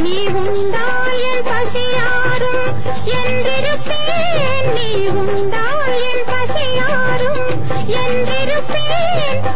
நீ உண்டாயன் பசியாரும் என்று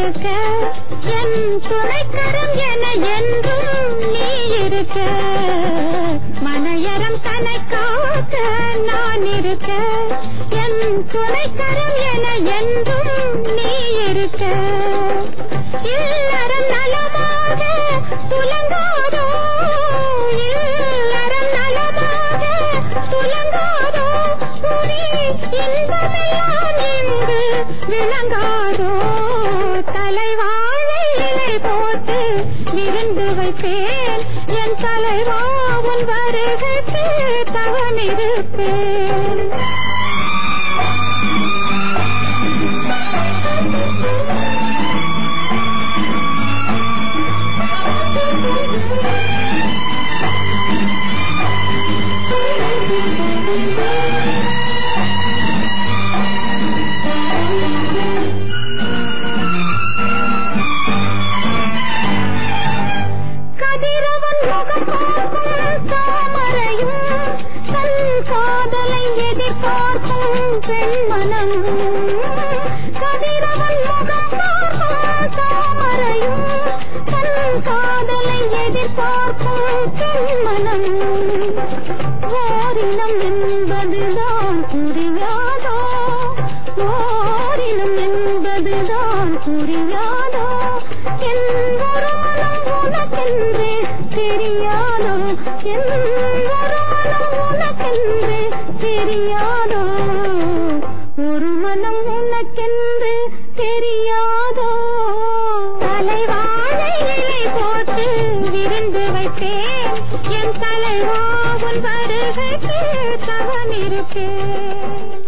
இருக்க. என் துணைக்கரம் என என்றும் நீ இருக்க. மனையரம் தன்னை காக்க நான் இருக்க. என் துணைக்கரம் என என்றும் நீ இருக்க. இல்லறம் நலமாக துலங்காதோ? இல்லறம் நலமாக துலங்காதோ? புரி இன்பமெல்லாம் இங்கு விளங்கா விருந்து வைப்பேன் என் உன் வருகைக்கு தவமிருப்பேன் எதிர்பார்க்கும் பெண்மனம் கதிரவன் முகம் பார்க்கும் தாமரையும் தன் காதலை எதிர்பார்க்கும் பெண்மனம் ஓரினம் என்பதுதான் ஓரினம் என்பதுதான் என் ஒரு மனம் உனக்கென்றே தெரியாதோ? என் தெரியாதோ? ஒரு மனம் உனக்கென்று தெரியாதோ? தலைவாழை போட்டு விருந்து வைப்பேன் என் தலைவாவும் வருகைக்கு தவம் இருப்பேன்